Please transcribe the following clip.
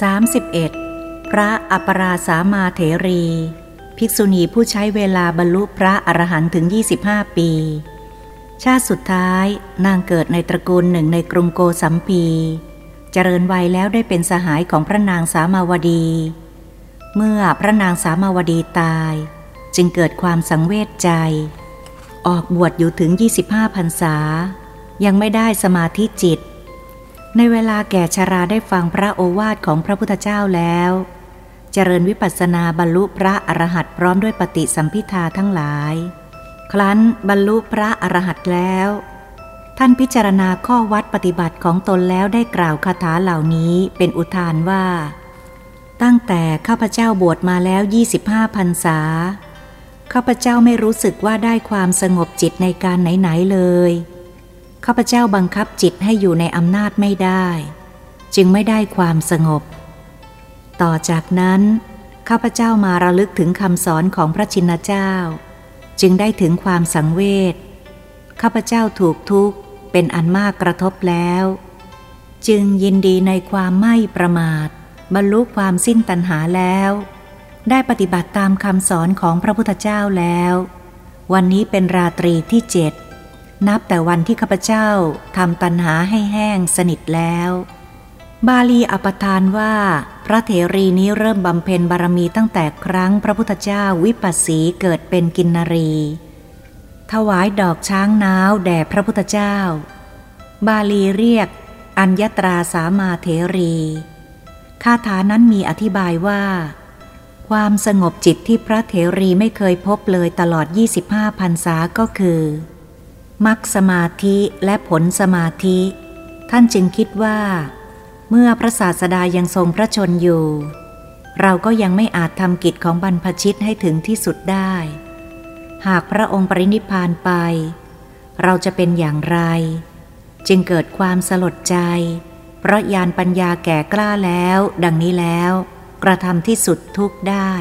31. พระอัปราสามาเถรี ภิกษุณีผู้ใช้เวลาบรรลุพระอรหันต์ถึง 25 ปี ชาติสุดท้ายนางเกิดในตระกูลหนึ่งในกรุงโกสัมพี เจริญวัยแล้วได้เป็นสหายของพระนางสามาวดี เมื่อพระนางสามาวดีตาย จึงเกิดความสังเวชใจ ออกบวชอยู่ถึง 25พรรษา ยังไม่ได้สมาธิจิต ในเวลาแก่ชราได้ฟังพระโอวาทของพระพุทธเจ้าแล้ว เจริญวิปัสสนาบรรลุพระอรหันต์พร้อมด้วยปฏิสัมพิทาทั้งหลาย ครั้นบรรลุพระอรหันต์แล้ว ท่านพิจารณาข้อวัดปฏิบัติของตนแล้วได้กล่าวคาถาเหล่านี้เป็นอุทานว่า ตั้งแต่ข้าพเจ้าบวชมาแล้ว 25พรรษา ข้าพเจ้าไม่รู้สึกว่าได้ความสงบจิตในการไหนๆเลย ข้าพเจ้าบังคับจิตให้อยู่ในอำนาจไม่ได้ จึงไม่ได้ความสงบ ต่อจากนั้น ข้าพเจ้ามาระลึกถึงคำสอนของพระชินเจ้า จึงได้ถึงความสังเวชข้าพเจ้าถูกทุกข์เป็นอันมากกระทบแล้ว จึงยินดีในความไม่ประมาท บรรลุความสิ้นตัณหาแล้ว ได้ปฏิบัติตามคำสอนของพระพุทธเจ้าแล้ว วันนี้เป็นราตรีที่เจ็ด นับแต่วันที่ข้าพเจ้าทำตัณหาให้แห้งสนิทแล้ว บาลีอปทานว่า พระเถรีนี้เริ่มบำเพ็ญบารมีตั้งแต่ครั้งพระพุทธเจ้าวิปัสสีเกิดเป็นกินนรี ถวายดอกช้างน้าวแด่พระพุทธเจ้า บาลีเรียก อัญญตราสามาเถรีคาถานั้นมีอธิบายว่า ความสงบจิตที่พระเถรีไม่เคยพบเลยตลอด 25พรรษาก็คือ มักสมาธิและผลสมาธิ ท่านจึงคิดว่า เมื่อพระศาสดายังทรงพระชนอยู่ เราก็ยังไม่อาจทำกิจของบรรพชิตให้ถึงที่สุดได้ หากพระองค์ปรินิพานไป เราจะเป็นอย่างไร จึงเกิดความสลดใจ เพราะยานปัญญาแก่กล้าแล้ว ดังนี้แล้ว กระทำที่สุดทุกได้